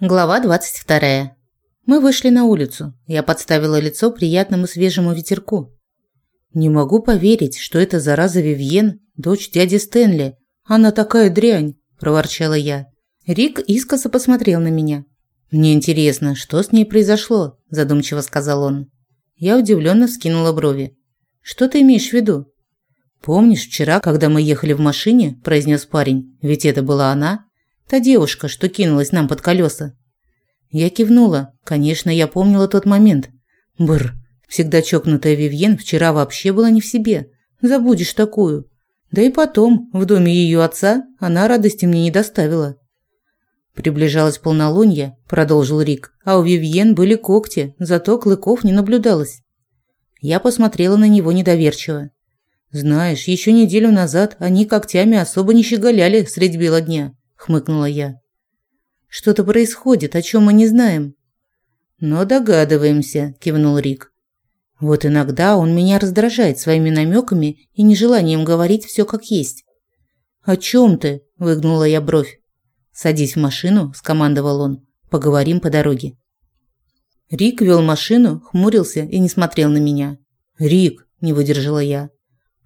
Глава 22. Мы вышли на улицу. Я подставила лицо приятному свежему ветерку. Не могу поверить, что это зараза Вивьен, дочь дяди Стэнли. Она такая дрянь, проворчала я. Рик искоса посмотрел на меня. Мне интересно, что с ней произошло, задумчиво сказал он. Я удивленно вскинула брови. Что ты имеешь в виду? Помнишь вчера, когда мы ехали в машине, произнес парень. Ведь это была она. Та девушка, что кинулась нам под колеса. Я кивнула. Конечно, я помнила тот момент. Бр. Всегда чокнутая Вивьен вчера вообще была не в себе. Забудешь такую. Да и потом, в доме ее отца, она радости мне не доставила. Приближалась полнолуние, продолжил Рик, а у Вивьен были когти, зато клыков не наблюдалось. Я посмотрела на него недоверчиво. Знаешь, еще неделю назад они когтями особо не щеголяли средь бела дня хмыкнула я. Что-то происходит, о чем мы не знаем. Но догадываемся, кивнул Рик. Вот иногда он меня раздражает своими намеками и нежеланием говорить все как есть. О чем ты? выгнула я бровь. Садись в машину, скомандовал он. Поговорим по дороге. Рик вел машину, хмурился и не смотрел на меня. Рик, не выдержала я.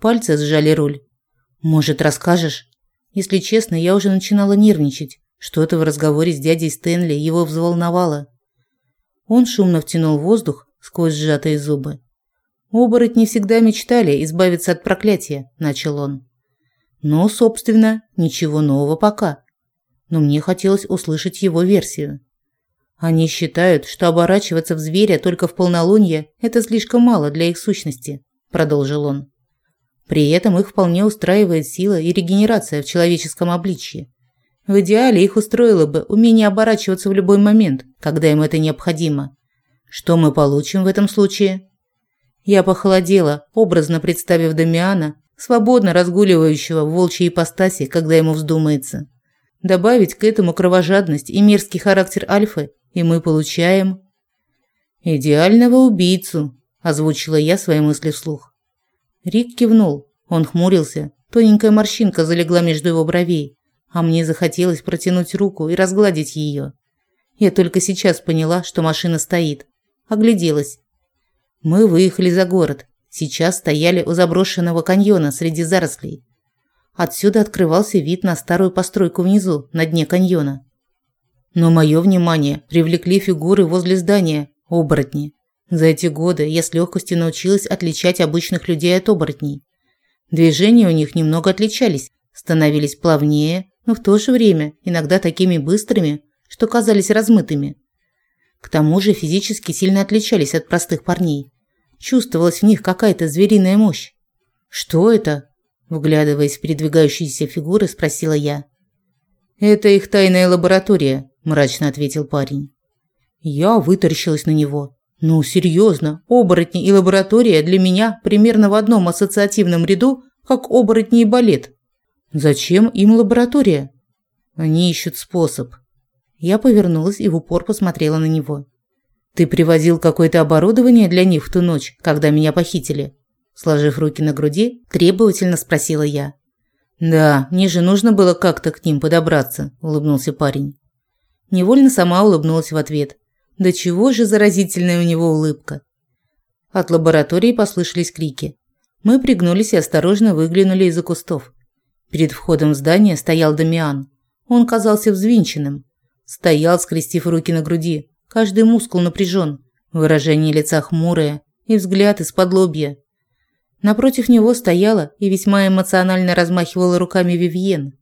Пальцы сжали руль. Может, расскажешь, если честно, я уже начинала нервничать. Что-то в разговоре с дядей Стэнли его взволновало. Он шумно втянул воздух сквозь сжатые зубы. «Оборотни всегда мечтали избавиться от проклятия», – начал он. «Но, собственно, ничего нового пока. Но мне хотелось услышать его версию. Они считают, что оборачиваться в зверя только в полнолуние – это слишком мало для их сущности», – продолжил он. При этом их вполне устраивает сила и регенерация в человеческом обличье. В идеале их устроило бы умение оборачиваться в любой момент, когда им это необходимо. Что мы получим в этом случае? Я похолодела, образно представив Дамиана, свободно разгуливающего в волчьей ипостаси, когда ему вздумается. Добавить к этому кровожадность и мерзкий характер Альфы, и мы получаем... «Идеального убийцу», – озвучила я свои мысли вслух. Рик кивнул. Он хмурился. Тоненькая морщинка залегла между его бровей, а мне захотелось протянуть руку и разгладить ее. Я только сейчас поняла, что машина стоит. Огляделась. Мы выехали за город. Сейчас стояли у заброшенного каньона среди зарослей. Отсюда открывался вид на старую постройку внизу, на дне каньона. Но мое внимание привлекли фигуры возле здания, оборотни. За эти годы я с легкостью научилась отличать обычных людей от оборотней. Движения у них немного отличались, становились плавнее, но в то же время иногда такими быстрыми, что казались размытыми. К тому же физически сильно отличались от простых парней. Чувствовалась в них какая-то звериная мощь. «Что это?» – вглядываясь в передвигающиеся фигуры, спросила я. «Это их тайная лаборатория», – мрачно ответил парень. Я вытаращилась на него. Ну, серьезно, оборотни и лаборатория для меня примерно в одном ассоциативном ряду, как оборотни и балет. Зачем им лаборатория? Они ищут способ. Я повернулась и в упор посмотрела на него. Ты привозил какое-то оборудование для них в ту ночь, когда меня похитили? Сложив руки на груди, требовательно спросила я. Да, мне же нужно было как-то к ним подобраться, улыбнулся парень. Невольно сама улыбнулась в ответ. Да чего же заразительная у него улыбка. От лаборатории послышались крики. Мы пригнулись и осторожно выглянули из-за кустов. Перед входом в здание стоял Дамиан. Он казался взвинченным. Стоял, скрестив руки на груди. Каждый мускул напряжен. Выражение лица хмурое и взгляд из-под лобья. Напротив него стояла и весьма эмоционально размахивала руками Вивьен.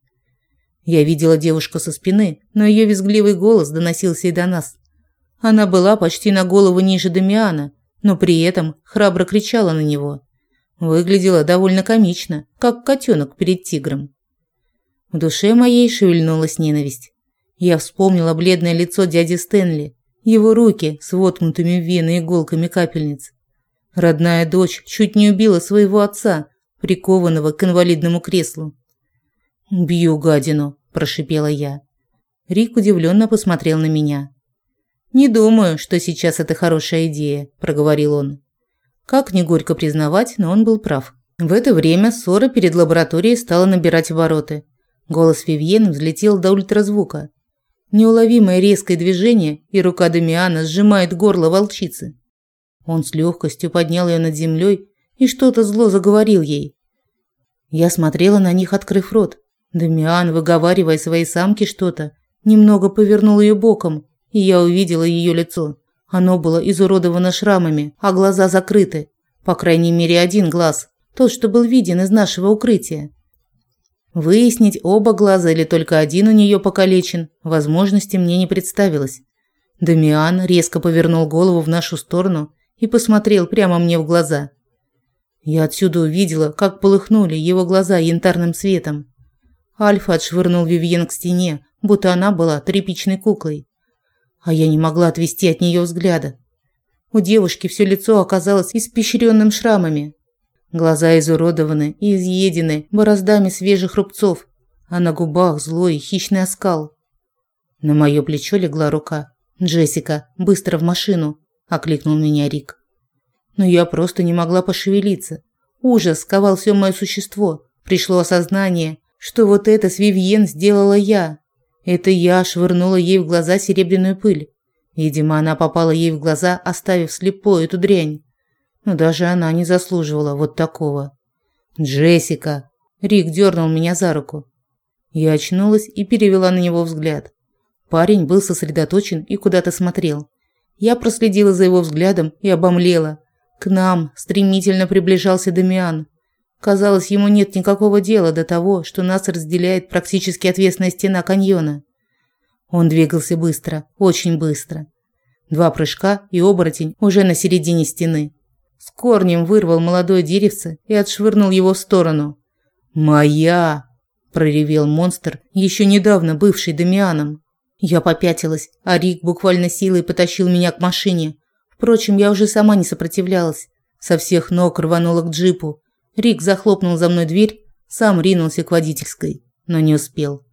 Я видела девушку со спины, но ее визгливый голос доносился и до нас. Она была почти на голову ниже Дамиана, но при этом храбро кричала на него. Выглядела довольно комично, как котенок перед тигром. В душе моей шевельнулась ненависть. Я вспомнила бледное лицо дяди Стэнли, его руки с воткнутыми в вены иголками капельниц. Родная дочь чуть не убила своего отца, прикованного к инвалидному креслу. «Бью гадину», – прошипела я. Рик удивленно посмотрел на меня. «Не думаю, что сейчас это хорошая идея», – проговорил он. Как не горько признавать, но он был прав. В это время ссора перед лабораторией стала набирать обороты. Голос Вивьен взлетел до ультразвука. Неуловимое резкое движение, и рука Дамиана сжимает горло волчицы. Он с легкостью поднял ее над землей и что-то зло заговорил ей. Я смотрела на них, открыв рот. Дамиан, выговаривая своей самке что-то, немного повернул ее боком, и я увидела ее лицо. Оно было изуродовано шрамами, а глаза закрыты. По крайней мере, один глаз, тот, что был виден из нашего укрытия. Выяснить, оба глаза или только один у нее покалечен, возможности мне не представилось. Дамиан резко повернул голову в нашу сторону и посмотрел прямо мне в глаза. Я отсюда увидела, как полыхнули его глаза янтарным светом. Альфа отшвырнул Вивьен к стене, будто она была тряпичной куклой. А я не могла отвести от нее взгляда. У девушки все лицо оказалось испещренным шрамами, Глаза изуродованы и изъедены бороздами свежих рубцов, а на губах злой хищный оскал. На моё плечо легла рука. «Джессика, быстро в машину!» – окликнул меня Рик. Но я просто не могла пошевелиться. Ужас сковал все мое существо. Пришло осознание, что вот это с Вивьен сделала я. Это я швырнула ей в глаза серебряную пыль. Видимо, она попала ей в глаза, оставив слепой эту дрянь. Но даже она не заслуживала вот такого. «Джессика!» Рик дернул меня за руку. Я очнулась и перевела на него взгляд. Парень был сосредоточен и куда-то смотрел. Я проследила за его взглядом и обомлела. К нам стремительно приближался Дамиан. Казалось, ему нет никакого дела до того, что нас разделяет практически отвесная стена каньона. Он двигался быстро, очень быстро. Два прыжка, и оборотень уже на середине стены. С корнем вырвал молодое деревце и отшвырнул его в сторону. «Моя!» – проревел монстр, еще недавно бывший Дамианом. Я попятилась, а Рик буквально силой потащил меня к машине. Впрочем, я уже сама не сопротивлялась. Со всех ног рванула к джипу. Рик захлопнул за мной дверь, сам ринулся к водительской, но не успел.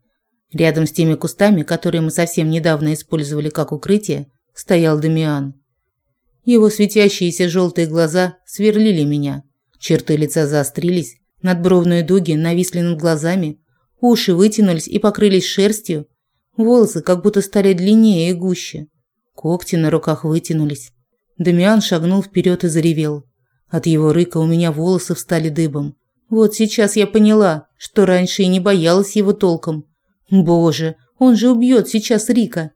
Рядом с теми кустами, которые мы совсем недавно использовали как укрытие, стоял Дамиан. Его светящиеся желтые глаза сверлили меня. Черты лица заострились, надбровные дуги нависли над глазами, уши вытянулись и покрылись шерстью, волосы как будто стали длиннее и гуще. Когти на руках вытянулись. Дамиан шагнул вперед и заревел. От его рыка у меня волосы встали дыбом. Вот сейчас я поняла, что раньше и не боялась его толком. Боже, он же убьет сейчас Рика.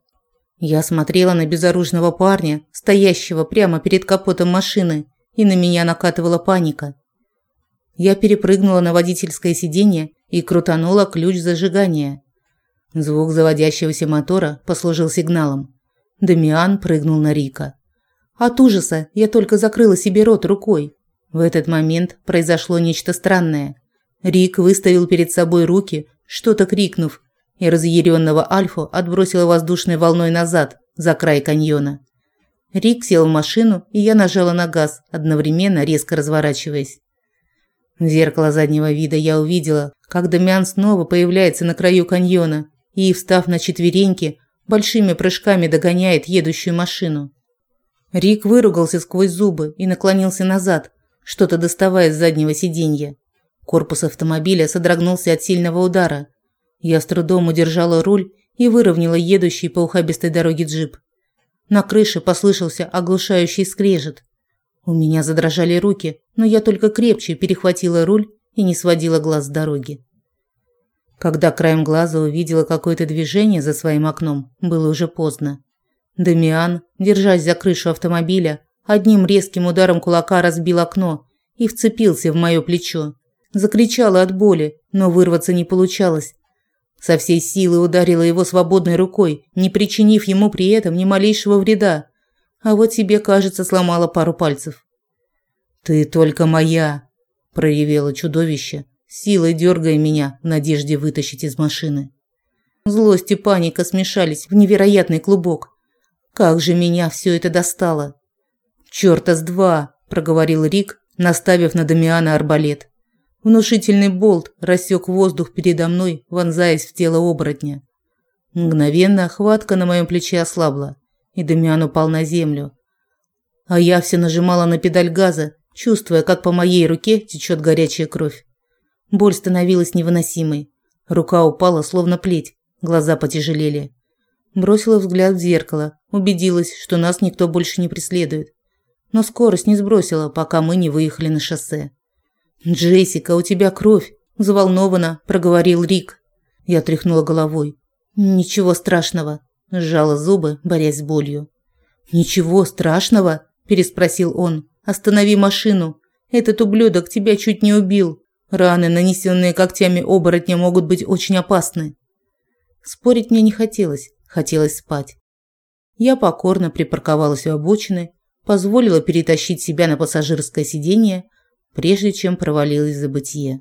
Я смотрела на безоружного парня, стоящего прямо перед капотом машины, и на меня накатывала паника. Я перепрыгнула на водительское сиденье и крутанула ключ зажигания. Звук заводящегося мотора послужил сигналом. Дамиан прыгнул на Рика. От ужаса я только закрыла себе рот рукой. В этот момент произошло нечто странное. Рик выставил перед собой руки, что-то крикнув, и разъяренного Альфу отбросило воздушной волной назад, за край каньона. Рик сел в машину, и я нажала на газ, одновременно резко разворачиваясь. В зеркало заднего вида я увидела, как Дамиан снова появляется на краю каньона и, встав на четвереньки, большими прыжками догоняет едущую машину. Рик выругался сквозь зубы и наклонился назад, что-то доставая с заднего сиденья. Корпус автомобиля содрогнулся от сильного удара, я с трудом удержала руль и выровняла едущий по ухабистой дороге джип. На крыше послышался оглушающий скрежет. У меня задрожали руки, но я только крепче перехватила руль и не сводила глаз с дороги. Когда краем глаза увидела какое-то движение за своим окном, было уже поздно. Дамиан, держась за крышу автомобиля, одним резким ударом кулака разбил окно и вцепился в моё плечо. Закричала от боли, но вырваться не получалось. Со всей силы ударила его свободной рукой, не причинив ему при этом ни малейшего вреда. А вот себе, кажется, сломала пару пальцев. «Ты только моя!» – проявило чудовище, силой дергая меня в надежде вытащить из машины. Злость и паника смешались в невероятный клубок. Как же меня все это достало! «Чёрта с два!» – проговорил Рик, наставив на Дамиана арбалет. Внушительный болт рассек воздух передо мной, вонзаясь в тело оборотня. Мгновенно хватка на моем плече ослабла, и Дамиан упал на землю. А я все нажимала на педаль газа, чувствуя, как по моей руке течет горячая кровь. Боль становилась невыносимой. Рука упала, словно плеть, глаза потяжелели. Бросила взгляд в зеркало, убедилась, что нас никто больше не преследует. Но скорость не сбросила, пока мы не выехали на шоссе. «Джессика, у тебя кровь!» – взволнованно проговорил Рик. Я тряхнула головой. «Ничего страшного», – сжала зубы, борясь с болью. «Ничего страшного?» – переспросил он. «Останови машину. Этот ублюдок тебя чуть не убил. Раны, нанесенные когтями оборотня, могут быть очень опасны». Спорить мне не хотелось, хотелось спать. Я покорно припарковалась у обочины, позволила перетащить себя на пассажирское сиденье, прежде чем провалилась в забытье.